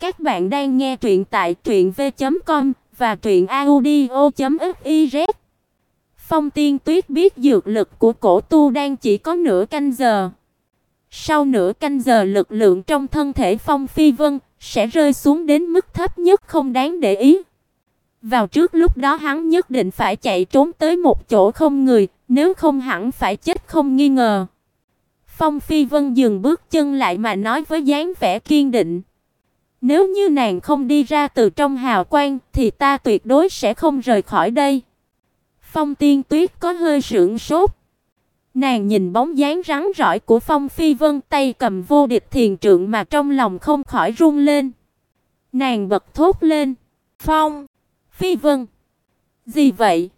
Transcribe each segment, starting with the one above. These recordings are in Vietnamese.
Các bạn đang nghe truyện tại truyệnv.com và truyệnaudio.fiz. Phong Tiên Tuyết biết dược lực của cổ tu đang chỉ có nửa canh giờ. Sau nửa canh giờ lực lượng trong thân thể Phong Phi Vân sẽ rơi xuống đến mức thấp nhất không đáng để ý. Vào trước lúc đó hắn nhất định phải chạy trốn tới một chỗ không người, nếu không hẳn phải chết không nghi ngờ. Phong Phi Vân dừng bước chân lại mà nói với dáng vẻ kiên định. Nếu như nàng không đi ra từ trong hào quang thì ta tuyệt đối sẽ không rời khỏi đây. Phong Tiên Tuyết có hơi sững sốt. Nàng nhìn bóng dáng rắn rỏi của Phong Phi Vân tay cầm vô địch thiền trượng mà trong lòng không khỏi run lên. Nàng bật thốt lên, "Phong Phi Vân, gì vậy?"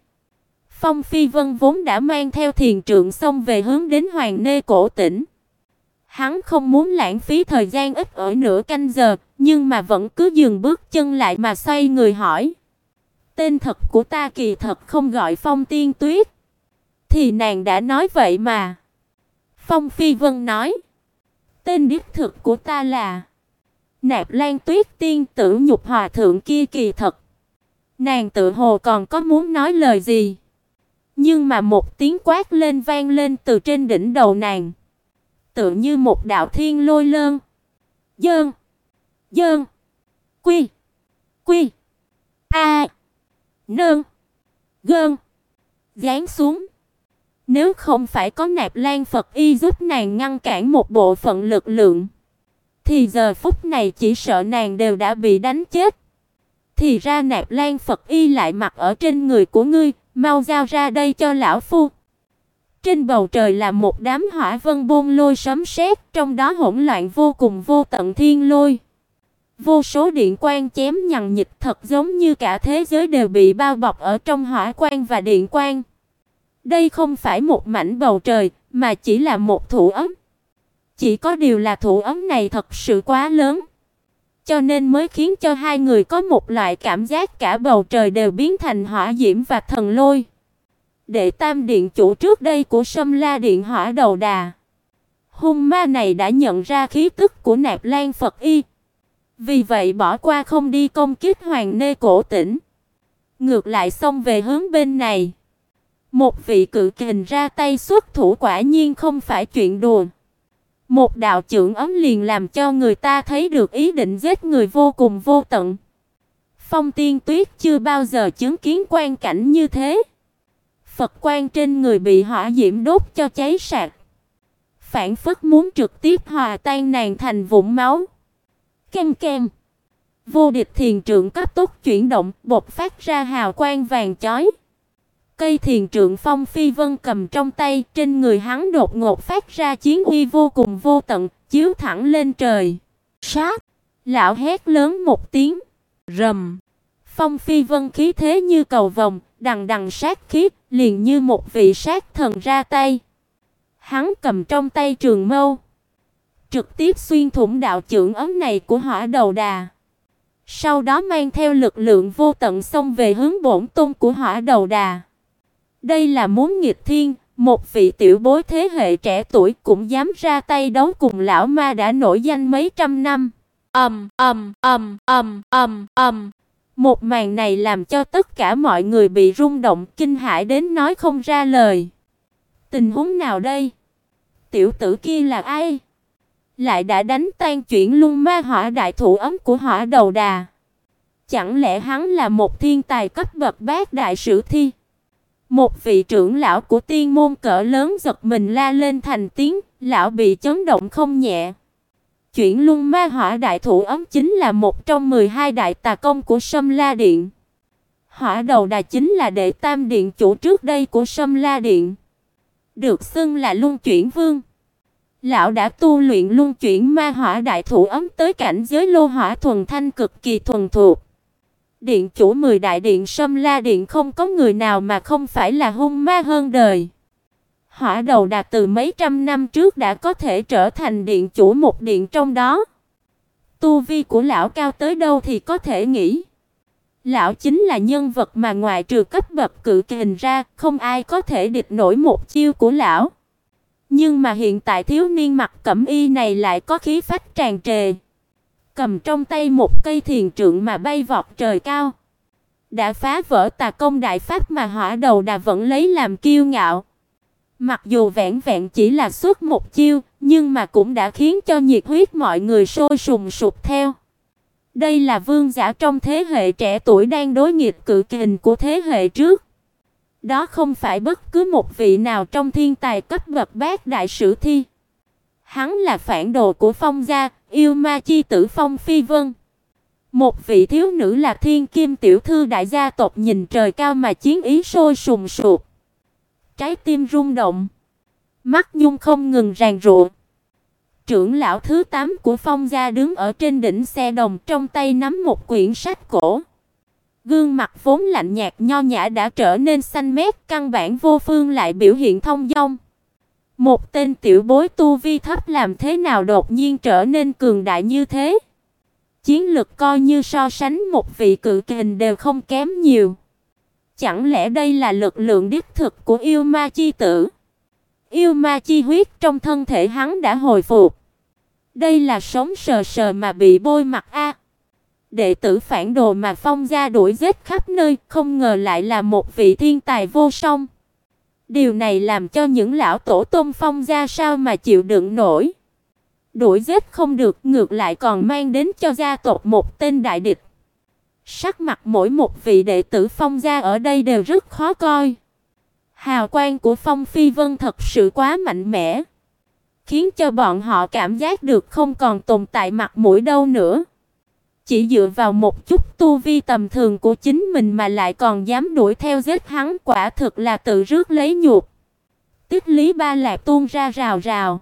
Phong Phi Vân vốn đã mang theo thiền trượng xông về hướng đến Hoàng Nê cổ tỉnh. Hắn không muốn lãng phí thời gian ít ở nửa canh giờ, nhưng mà vẫn cứ dừng bước chân lại mà xoay người hỏi. Tên thật của ta kỳ thật không gọi Phong Tiên Tuyết. Thì nàng đã nói vậy mà. Phong Phi Vân nói. Tên đích thực của ta là Nạp Lan Tuyết Tiên tử nhục hòa thượng kia kỳ thật. Nàng tự hồ còn có muốn nói lời gì. Nhưng mà một tiếng quát lên vang lên từ trên đỉnh đầu nàng. Tựa như một đạo thiên lôi lơn. Dơn. Dơn. Quy. Quy. A. Nương. Gơn. Giáng xuống. Nếu không phải có Nạp Lan Phật y giúp nàng ngăn cản một bộ phận lực lượng, thì giờ phút này chỉ sợ nàng đều đã bị đánh chết. Thì ra Nạp Lan Phật y lại mặc ở trên người của ngươi, mau giao ra đây cho lão phu. Trên bầu trời là một đám hỏa vân bôn lôi sấm sét, trong đó hỗn loạn vô cùng vô tận thiên lôi. Vô số điện quang chém nhằng nhịt thật giống như cả thế giới đều bị bao bọc ở trong hỏa quang và điện quang. Đây không phải một mảnh bầu trời, mà chỉ là một thủ ấm. Chỉ có điều là thủ ấm này thật sự quá lớn, cho nên mới khiến cho hai người có một loại cảm giác cả bầu trời đều biến thành hỏa diễm và thần lôi. Đệ Tam điện chủ trước đây của Sâm La điện hỏa đầu đà. Hung ma này đã nhận ra khí tức của Nạp Lan Phật Y. Vì vậy bỏ qua không đi công kích Hoàng Nê cổ tỉnh, ngược lại xông về hướng bên này. Một vị cự kình ra tay xuất thủ quả nhiên không phải chuyện đùa. Một đạo trưởng ấm liền làm cho người ta thấy được ý định giết người vô cùng vô tận. Phong Tiên Tuyết chưa bao giờ chứng kiến quan cảnh như thế. Phật quan trên người bị hỏa diễm đốt cho cháy sạc. Phản phất muốn trực tiếp hòa tan nàng thành vụn máu. Kem kem. Vô địch thiền trượng cấp tốc chuyển động, bột phát ra hào quang vàng chói. Cây thiền trượng phong phi vân cầm trong tay, trên người hắn đột ngột phát ra chiến uy vô cùng vô tận, chiếu thẳng lên trời. Sát! Lão hét lớn một tiếng. Rầm! Phong phi vân khí thế như cầu vồng, đằng đằng sát khí, liền như một vị sát thần ra tay. Hắn cầm trong tay trường mâu, trực tiếp xuyên thủng đạo trưởng ấm này của Hỏa Đầu Đà. Sau đó mang theo lực lượng vô tận xông về hướng bổn tôn của Hỏa Đầu Đà. Đây là muốn nghịch thiên, một vị tiểu bối thế hệ trẻ tuổi cũng dám ra tay đấu cùng lão ma đã nổi danh mấy trăm năm. Ầm ầm ầm ầm ầm ầm. Một màn này làm cho tất cả mọi người bị rung động kinh hãi đến nói không ra lời. Tình huống nào đây? Tiểu tử kia là ai? Lại đã đánh tan chuyển luân ma hỏa đại thủ ấm của hỏa đầu đà. Chẳng lẽ hắn là một thiên tài cấp bậc bát đại sử thi? Một vị trưởng lão của tiên môn cỡ lớn giật mình la lên thành tiếng, lão bị chấn động không nhẹ. Chuyển Luân Ma Hỏa Đại Thủ ấm chính là một trong 12 đại tà công của Sâm La Điện. Hỏa đầu đà chính là đệ tam điện chủ trước đây của Sâm La Điện, được xưng là Luân Chuyển Vương. Lão đã tu luyện Luân Chuyển Ma Hỏa Đại Thủ ấm tới cảnh giới lô hỏa thuần thanh cực kỳ thuần thuộc. Điện chủ 10 đại điện Sâm La điện không có người nào mà không phải là hung ma hơn đời. Hỏa đầu đạt từ mấy trăm năm trước đã có thể trở thành điện chủ một điện trong đó. Tu vi của lão cao tới đâu thì có thể nghĩ. Lão chính là nhân vật mà ngoài trừ cấp bậc cự kình ra, không ai có thể địch nổi một chiêu của lão. Nhưng mà hiện tại thiếu niên mặc cẩm y này lại có khí phách tràn trề. cầm trong tay một cây thiền trượng mà bay vọt trời cao. Đã phá vỡ tà công đại pháp mà hỏa đầu đà vẫn lấy làm kiêu ngạo. Mặc dù vẹn vẹn chỉ là suốt một chiêu, nhưng mà cũng đã khiến cho nhiệt huyết mọi người sôi sùng sục theo. Đây là vương giả trong thế hệ trẻ tuổi đang đối nghịch cự kình của thế hệ trước. Đó không phải bất cứ một vị nào trong thiên tài cấp bậc bát đại sử thi. Hắn là phản đồ của Phong gia, yêu ma chi tử Phong Phi Vân. Một vị thiếu nữ là thiên kim tiểu thư đại gia tộc nhìn trời cao mà chiến ý sôi sùng sục. Trái tim rung động, mắt nhung không ngừng ràn rụa. Trưởng lão thứ 8 của Phong gia đứng ở trên đỉnh xe đồng trong tay nắm một quyển sách cổ. Gương mặt vốn lạnh nhạt nho nhã đã trở nên xanh mét, căn bản vô phương lại biểu hiện thông dong. Một tên tiểu bối tu vi thấp làm thế nào đột nhiên trở nên cường đại như thế? Chiến lực coi như so sánh một vị cự kình đều không kém nhiều. Chẳng lẽ đây là lực lượng đích thực của yêu ma chi tử? Yêu ma chi huyết trong thân thể hắn đã hồi phục. Đây là sống sờ sờ mà bị bôi mặt a. Đệ tử phản đồ mà Phong gia đuổi giết khắp nơi, không ngờ lại là một vị thiên tài vô song. Điều này làm cho những lão tổ tông Phong gia sao mà chịu đựng nổi. Đuổi giết không được, ngược lại còn mang đến cho gia tộc một tên đại địch. Sắc mặt mỗi một vị đệ tử Phong gia ở đây đều rất khó coi. Hào quang của Phong Phi Vân thật sự quá mạnh mẽ, khiến cho bọn họ cảm giác được không còn tồn tại mặt mũi đâu nữa. Chỉ dựa vào một chút tu vi tầm thường của chính mình mà lại còn dám đuổi theo giết hắn, quả thực là tự rước lấy nhục. Tích Lý Ba Lạc tuôn ra rào rào.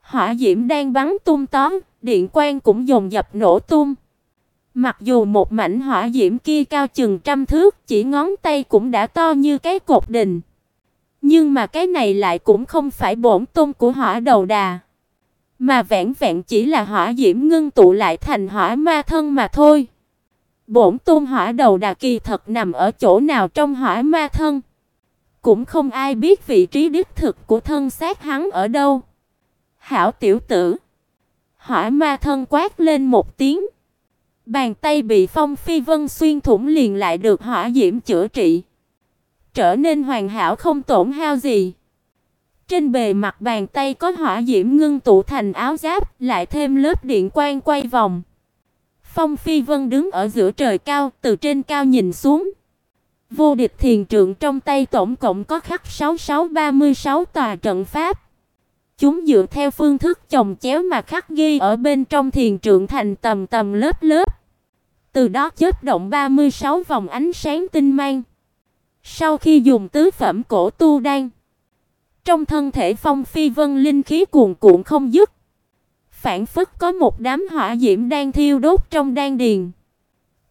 Hỏa diễm đang bắn tung tóm, điện quang cũng dồn dập nổ tung. Mặc dù một mảnh hỏa diễm kia cao chừng trăm thước, chỉ ngón tay cũng đã to như cái cột đình. Nhưng mà cái này lại cũng không phải bổn tôn của hỏa đầu đà, mà vẹn vẹn chỉ là hỏa diễm ngưng tụ lại thành hỏa ma thân mà thôi. Bổn tôn hỏa đầu đà kỳ thật nằm ở chỗ nào trong hỏa ma thân, cũng không ai biết vị trí đích thực của thân xác hắn ở đâu. Hảo tiểu tử, hỏa ma thân quát lên một tiếng. Bàn tay bị Phong Phi Vân xuyên thủng liền lại được hỏa diễm chữa trị trở nên hoàn hảo không tổn hao gì. Trên bề mặt bàn tay có hỏa diễm ngưng tụ thành áo giáp, lại thêm lớp điện quang quay vòng. Phong Phi Vân đứng ở giữa trời cao, từ trên cao nhìn xuống. Vô địch thiền trượng trong tay tổng cộng có khắc 6636 tòa trận pháp. Chúng dựa theo phương thức chồng chéo mà khắc ghi ở bên trong thiền trượng thành tầm tầm lớp lớp. Từ đó chớp động 36 vòng ánh sáng tinh mang. Sau khi dùng tứ phẩm cổ tu đan, trong thân thể Phong Phi Vân linh khí cuồn cuộn không dứt. Phản phất có một đám hỏa diễm đang thiêu đốt trong đan điền,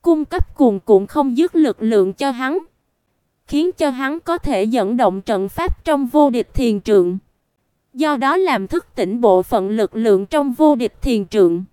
cung cấp cuồn cuộn không dứt lực lượng cho hắn, khiến cho hắn có thể dẫn động trận pháp trong vô địch thiền trượng. Do đó làm thức tỉnh bộ phận lực lượng trong vô địch thiền trượng.